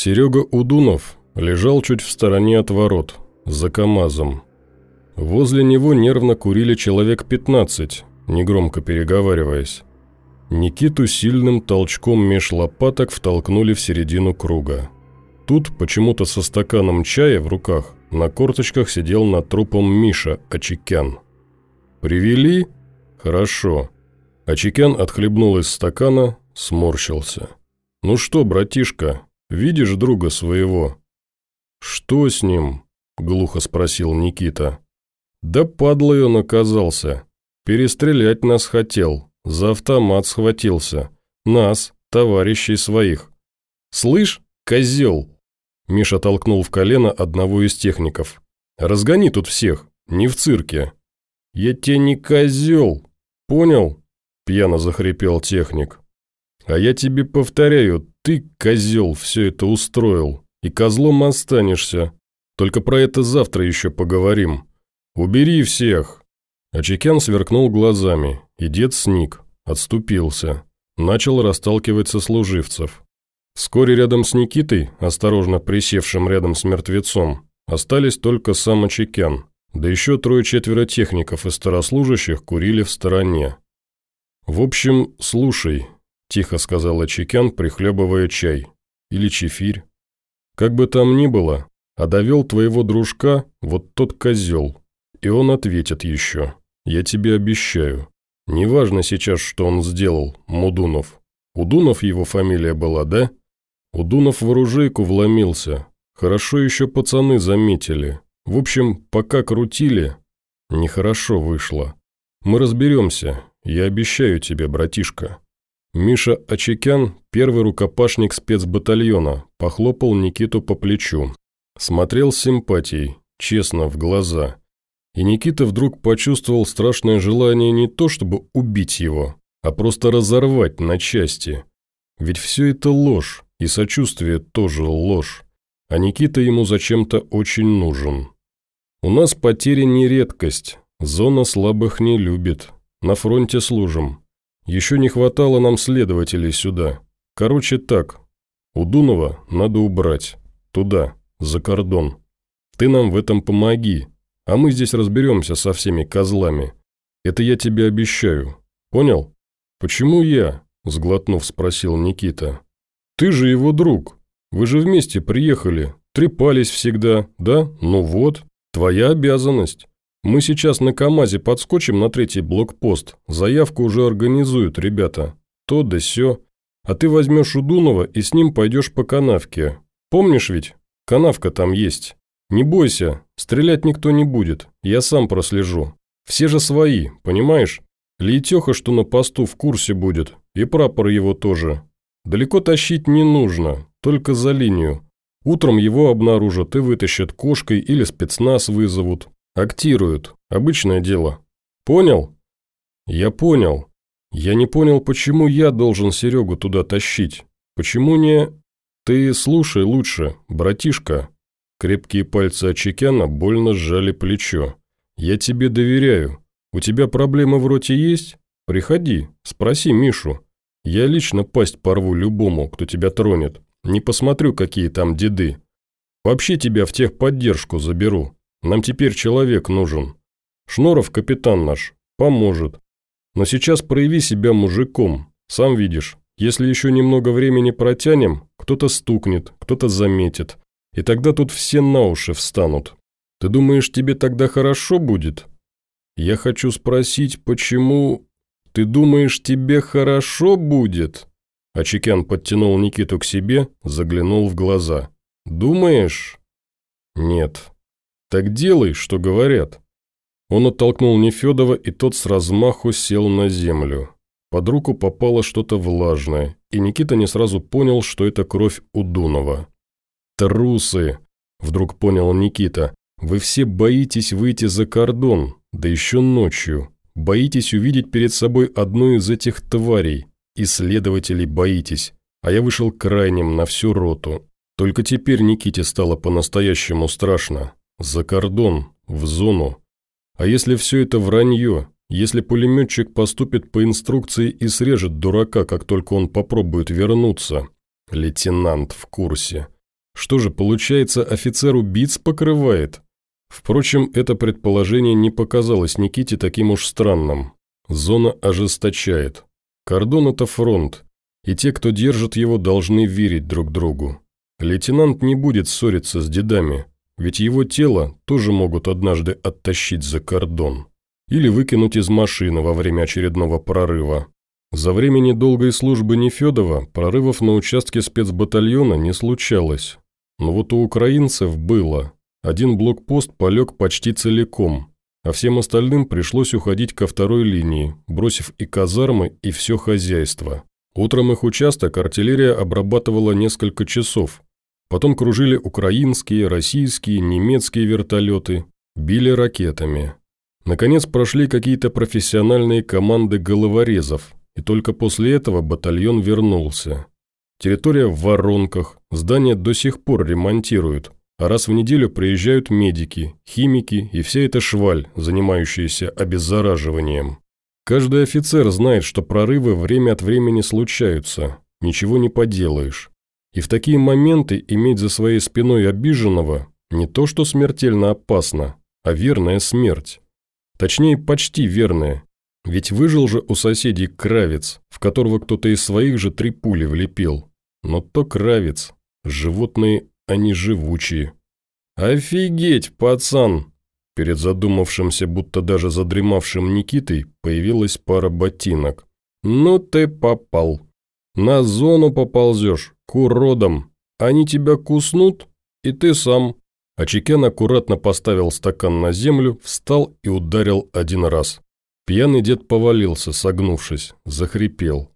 Серега Удунов лежал чуть в стороне от ворот, за КамАЗом. Возле него нервно курили человек 15, негромко переговариваясь. Никиту сильным толчком меж лопаток втолкнули в середину круга. Тут, почему-то со стаканом чая в руках, на корточках сидел над трупом Миша Очекян. «Привели? Хорошо». Очекян отхлебнул из стакана, сморщился. «Ну что, братишка, видишь друга своего?» «Что с ним?» – глухо спросил Никита. «Да падлой он оказался. Перестрелять нас хотел, за автомат схватился. Нас, товарищей своих. Слышь, козел!» Миша толкнул в колено одного из техников. «Разгони тут всех, не в цирке». «Я тебе не козел, понял?» Пьяно захрипел техник. «А я тебе повторяю, ты, козел, все это устроил, и козлом останешься. Только про это завтра еще поговорим. Убери всех!» Очекян сверкнул глазами, и дед сник, отступился, начал расталкивать сослуживцев. Вскоре рядом с Никитой, осторожно присевшим рядом с мертвецом, остались только сам Очекян, да еще трое-четверо техников и старослужащих курили в стороне. «В общем, слушай», – тихо сказал Очекян, прихлебывая чай. «Или чефирь. Как бы там ни было, а довел твоего дружка вот тот козел, и он ответит еще. Я тебе обещаю. Неважно сейчас, что он сделал, Мудунов. Удунов его фамилия была, да? Удунов в оружейку вломился. Хорошо еще пацаны заметили. В общем, пока крутили, нехорошо вышло. Мы разберемся, я обещаю тебе, братишка. Миша Очекян, первый рукопашник спецбатальона, похлопал Никиту по плечу. Смотрел с симпатией, честно, в глаза. И Никита вдруг почувствовал страшное желание не то, чтобы убить его, а просто разорвать на части. Ведь все это ложь, и сочувствие тоже ложь. А Никита ему зачем-то очень нужен. У нас потери не редкость, зона слабых не любит. На фронте служим. Еще не хватало нам следователей сюда. Короче так, у Дунова надо убрать. Туда, за кордон. Ты нам в этом помоги, а мы здесь разберемся со всеми козлами. Это я тебе обещаю. Понял? Почему я? Сглотнув, спросил Никита. Ты же его друг. Вы же вместе приехали, трепались всегда, да? Ну вот, твоя обязанность. Мы сейчас на КамАЗе подскочим на третий блокпост. Заявку уже организуют ребята. То да сё. А ты возьмешь Удунова и с ним пойдешь по канавке. Помнишь ведь? Канавка там есть. Не бойся, стрелять никто не будет. Я сам прослежу. Все же свои, понимаешь? Лейтеха, что на посту, в курсе будет. И прапор его тоже. Далеко тащить не нужно, только за линию. Утром его обнаружат и вытащат кошкой или спецназ вызовут. Актируют. Обычное дело. Понял? Я понял. Я не понял, почему я должен Серегу туда тащить. Почему не... Ты слушай лучше, братишка. Крепкие пальцы Очекяна больно сжали плечо. Я тебе доверяю. У тебя проблемы в роте есть? Приходи, спроси Мишу. Я лично пасть порву любому, кто тебя тронет. Не посмотрю, какие там деды. Вообще тебя в техподдержку заберу. Нам теперь человек нужен. Шнуров капитан наш. Поможет. Но сейчас прояви себя мужиком. Сам видишь, если еще немного времени протянем, кто-то стукнет, кто-то заметит. И тогда тут все на уши встанут. Ты думаешь, тебе тогда хорошо будет? Я хочу спросить, почему... «Ты думаешь, тебе хорошо будет?» Ачикян подтянул Никиту к себе, заглянул в глаза. «Думаешь?» «Нет». «Так делай, что говорят». Он оттолкнул Нефедова, и тот с размаху сел на землю. Под руку попало что-то влажное, и Никита не сразу понял, что это кровь Удунова. «Трусы!» – вдруг понял Никита. «Вы все боитесь выйти за кордон, да еще ночью. Боитесь увидеть перед собой одну из этих тварей. Исследователей боитесь. А я вышел крайним на всю роту. Только теперь Никите стало по-настоящему страшно. За кордон, в зону. А если все это вранье? Если пулеметчик поступит по инструкции и срежет дурака, как только он попробует вернуться? Лейтенант в курсе. Что же, получается, офицер убийц покрывает? Впрочем, это предположение не показалось Никите таким уж странным. Зона ожесточает. Кордон – это фронт, и те, кто держит его, должны верить друг другу. Лейтенант не будет ссориться с дедами, ведь его тело тоже могут однажды оттащить за кордон. Или выкинуть из машины во время очередного прорыва. За время недолгой службы Нефедова прорывов на участке спецбатальона не случалось. Но вот у украинцев было. Один блокпост полег почти целиком, а всем остальным пришлось уходить ко второй линии, бросив и казармы, и все хозяйство. Утром их участок артиллерия обрабатывала несколько часов. Потом кружили украинские, российские, немецкие вертолеты, били ракетами. Наконец прошли какие-то профессиональные команды головорезов, и только после этого батальон вернулся. Территория в воронках, здание до сих пор ремонтируют, а раз в неделю приезжают медики, химики и вся эта шваль, занимающаяся обеззараживанием. Каждый офицер знает, что прорывы время от времени случаются, ничего не поделаешь. И в такие моменты иметь за своей спиной обиженного не то что смертельно опасно, а верная смерть. Точнее, почти верная. Ведь выжил же у соседей кравец, в которого кто-то из своих же три пули влепил. Но то кравец. Животные, они живучие. «Офигеть, пацан!» Перед задумавшимся, будто даже задремавшим Никитой, появилась пара ботинок. «Ну ты попал. На зону поползешь, к уродам. Они тебя куснут, и ты сам». Ачикен аккуратно поставил стакан на землю, встал и ударил один раз. Пьяный дед повалился, согнувшись, захрипел.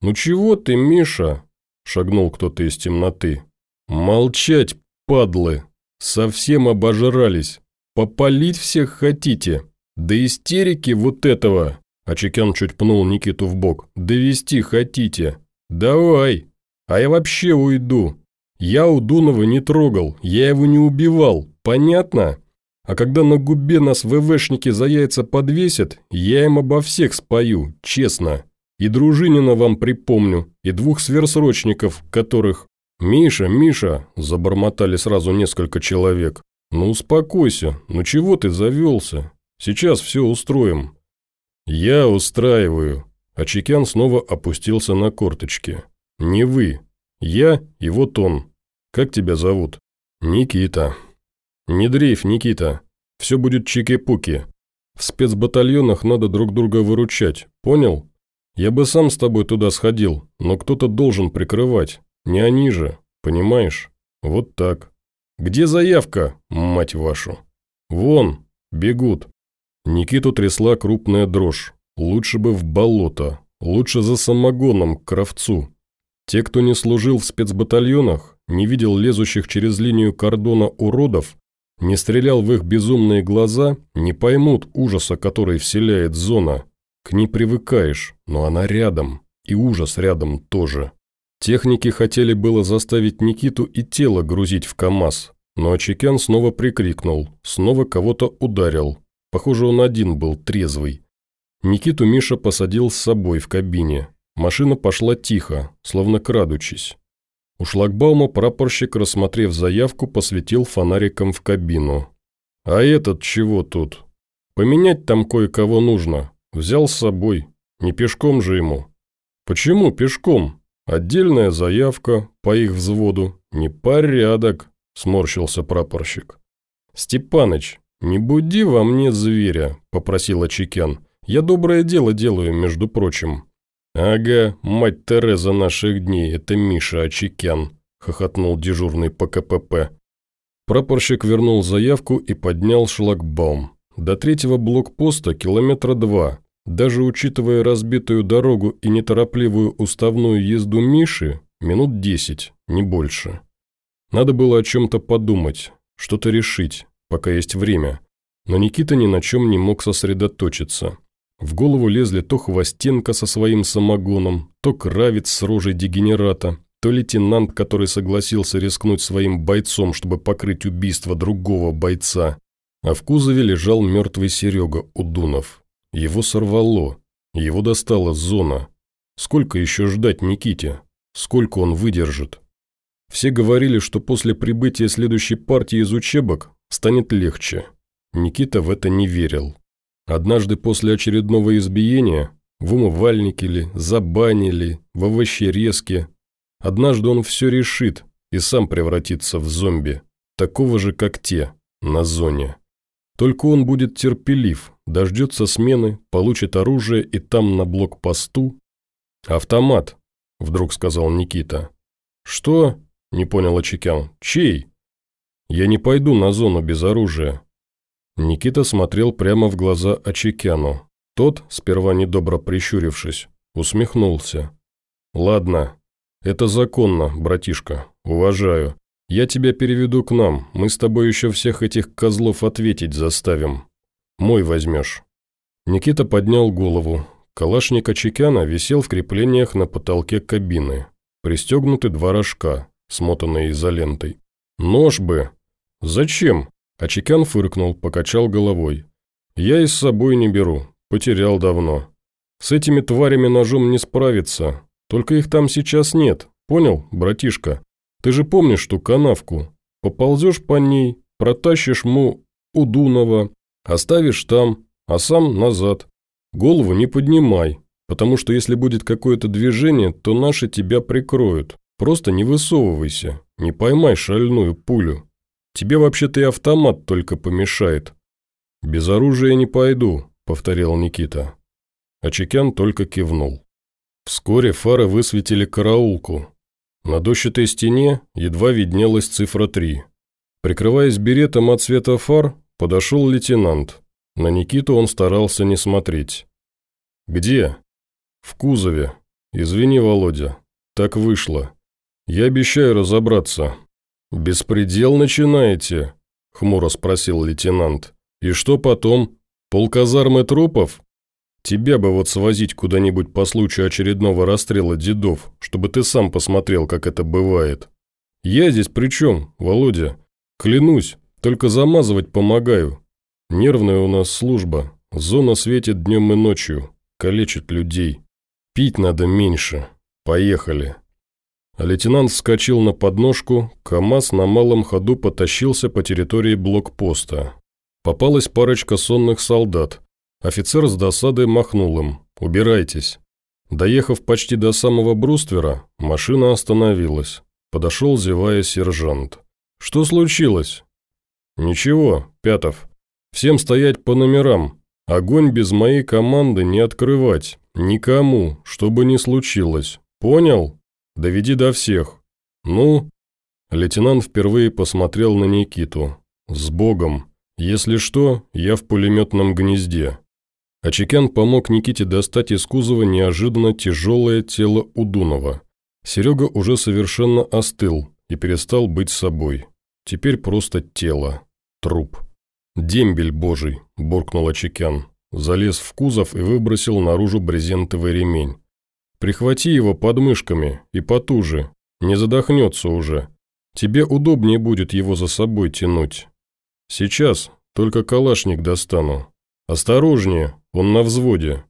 «Ну чего ты, Миша?» – шагнул кто-то из темноты. «Молчать, падлы! Совсем обожрались! «Попалить всех хотите? До истерики вот этого!» Ачекян чуть пнул Никиту в бок. «Довести хотите? Давай! А я вообще уйду. Я у Дунова не трогал, я его не убивал, понятно? А когда на губе нас ВВшники за яйца подвесят, я им обо всех спою, честно. И Дружинина вам припомню, и двух сверсрочников, которых...» «Миша, Миша!» – забормотали сразу несколько человек. «Ну успокойся, ну чего ты завелся? Сейчас все устроим». «Я устраиваю». А Чекян снова опустился на корточки. «Не вы. Я и вот он. Как тебя зовут?» «Никита». «Не дрейф, Никита. Все будет чики-пуки. В спецбатальонах надо друг друга выручать, понял? Я бы сам с тобой туда сходил, но кто-то должен прикрывать. Не они же, понимаешь? Вот так». «Где заявка, мать вашу?» «Вон, бегут». Никиту трясла крупная дрожь. Лучше бы в болото, лучше за самогоном к кровцу. Те, кто не служил в спецбатальонах, не видел лезущих через линию кордона уродов, не стрелял в их безумные глаза, не поймут ужаса, который вселяет зона. К ней привыкаешь, но она рядом, и ужас рядом тоже. Техники хотели было заставить Никиту и тело грузить в КАМАЗ, но Чекян снова прикрикнул, снова кого-то ударил. Похоже, он один был трезвый. Никиту Миша посадил с собой в кабине. Машина пошла тихо, словно крадучись. У шлагбаума прапорщик, рассмотрев заявку, посветил фонариком в кабину. «А этот чего тут?» «Поменять там кое-кого нужно. Взял с собой. Не пешком же ему». «Почему пешком?» Отдельная заявка по их взводу. Непорядок, сморщился прапорщик. Степаныч, не буди во мне зверя, попросила Чекян. Я доброе дело делаю, между прочим. Ага, мать Тереза наших дней, это Миша Очекян, хохотнул дежурный по КПП. Прапорщик вернул заявку и поднял шлагбаум. До третьего блокпоста километра два, даже учитывая разбитую дорогу и неторопливую уставную езду Миши, минут десять, не больше. Надо было о чем-то подумать, что-то решить, пока есть время. Но Никита ни на чем не мог сосредоточиться. В голову лезли то Хвостенко со своим самогоном, то Кравец с рожей дегенерата, то лейтенант, который согласился рискнуть своим бойцом, чтобы покрыть убийство другого бойца. А в кузове лежал мертвый Серега Удунов. Его сорвало. Его достала зона. Сколько еще ждать Никите? Сколько он выдержит? Все говорили, что после прибытия следующей партии из учебок станет легче. Никита в это не верил. Однажды после очередного избиения в умывальнике ли, забанили, в овощерезке. Однажды он все решит и сам превратится в зомби, такого же, как те, на зоне. Только он будет терпелив, дождется смены, получит оружие и там на блокпосту... «Автомат», — вдруг сказал Никита. «Что?» – не понял Очекян. «Чей?» «Я не пойду на зону без оружия». Никита смотрел прямо в глаза Очекяну. Тот, сперва недобро прищурившись, усмехнулся. «Ладно, это законно, братишка, уважаю. Я тебя переведу к нам, мы с тобой еще всех этих козлов ответить заставим. Мой возьмешь». Никита поднял голову. Калашник Очекяна висел в креплениях на потолке кабины. Пристегнуты два рожка, смотанные изолентой. «Нож бы!» «Зачем?» Очекян фыркнул, покачал головой. «Я и с собой не беру. Потерял давно. С этими тварями ножом не справиться. Только их там сейчас нет. Понял, братишка? Ты же помнишь ту канавку? Поползешь по ней, протащишь му Удунова, оставишь там, а сам назад. Голову не поднимай, потому что если будет какое-то движение, то наши тебя прикроют. Просто не высовывайся, не поймай шальную пулю. Тебе вообще-то и автомат только помешает. Без оружия не пойду, – повторил Никита. Очекян только кивнул. Вскоре фары высветили караулку. На дощатой стене едва виднелась цифра 3. Прикрываясь беретом от света фар, подошел лейтенант. На Никиту он старался не смотреть. «Где?» «В кузове. Извини, Володя. Так вышло. Я обещаю разобраться». «Беспредел начинаете?» – хмуро спросил лейтенант. «И что потом? Полказармы трупов? Тебя бы вот свозить куда-нибудь по случаю очередного расстрела дедов, чтобы ты сам посмотрел, как это бывает. Я здесь при чем, Володя? Клянусь, только замазывать помогаю. Нервная у нас служба. Зона светит днем и ночью, калечит людей. Пить надо меньше. Поехали. Лейтенант вскочил на подножку, КамАЗ на малом ходу потащился по территории блокпоста. Попалась парочка сонных солдат. Офицер с досадой махнул им. «Убирайтесь». Доехав почти до самого бруствера, машина остановилась. Подошел, зевая, сержант. «Что случилось?» «Ничего, Пятов. Всем стоять по номерам. Огонь без моей команды не открывать. Никому, что бы ни случилось. Понял? Доведи до всех. Ну?» Лейтенант впервые посмотрел на Никиту. «С Богом!» «Если что, я в пулеметном гнезде». Очекян помог Никите достать из кузова неожиданно тяжелое тело Удунова. Серега уже совершенно остыл и перестал быть собой. Теперь просто тело. Труп. «Дембель божий!» – буркнул Очекян. Залез в кузов и выбросил наружу брезентовый ремень. «Прихвати его подмышками и потуже. Не задохнется уже. Тебе удобнее будет его за собой тянуть. «Сейчас, только калашник достану. Осторожнее, он на взводе».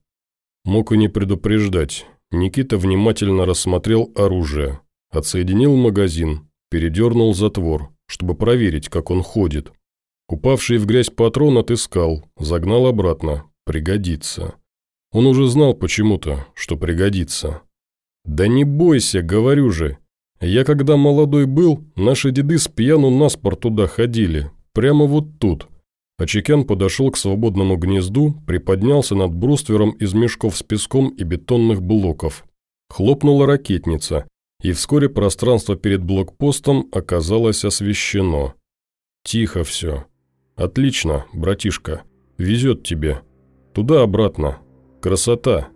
Мог и не предупреждать. Никита внимательно рассмотрел оружие, отсоединил магазин, передернул затвор, чтобы проверить, как он ходит. Упавший в грязь патрон отыскал, загнал обратно. Пригодится. Он уже знал почему-то, что пригодится. «Да не бойся, говорю же. Я когда молодой был, наши деды с пьяну наспор туда ходили, Прямо вот тут. Очекян подошел к свободному гнезду, приподнялся над бруствером из мешков с песком и бетонных блоков. Хлопнула ракетница, и вскоре пространство перед блокпостом оказалось освещено. Тихо все. Отлично, братишка. Везет тебе. Туда-обратно. Красота.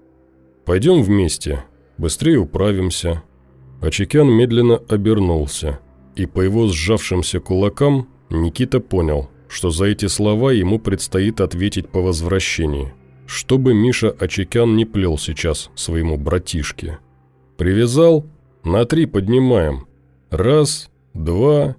Пойдем вместе. Быстрее управимся. Очекян медленно обернулся, и по его сжавшимся кулакам Никита понял, что за эти слова ему предстоит ответить по возвращении, чтобы Миша Очекян не плел сейчас своему братишке. «Привязал? На три поднимаем. Раз, два,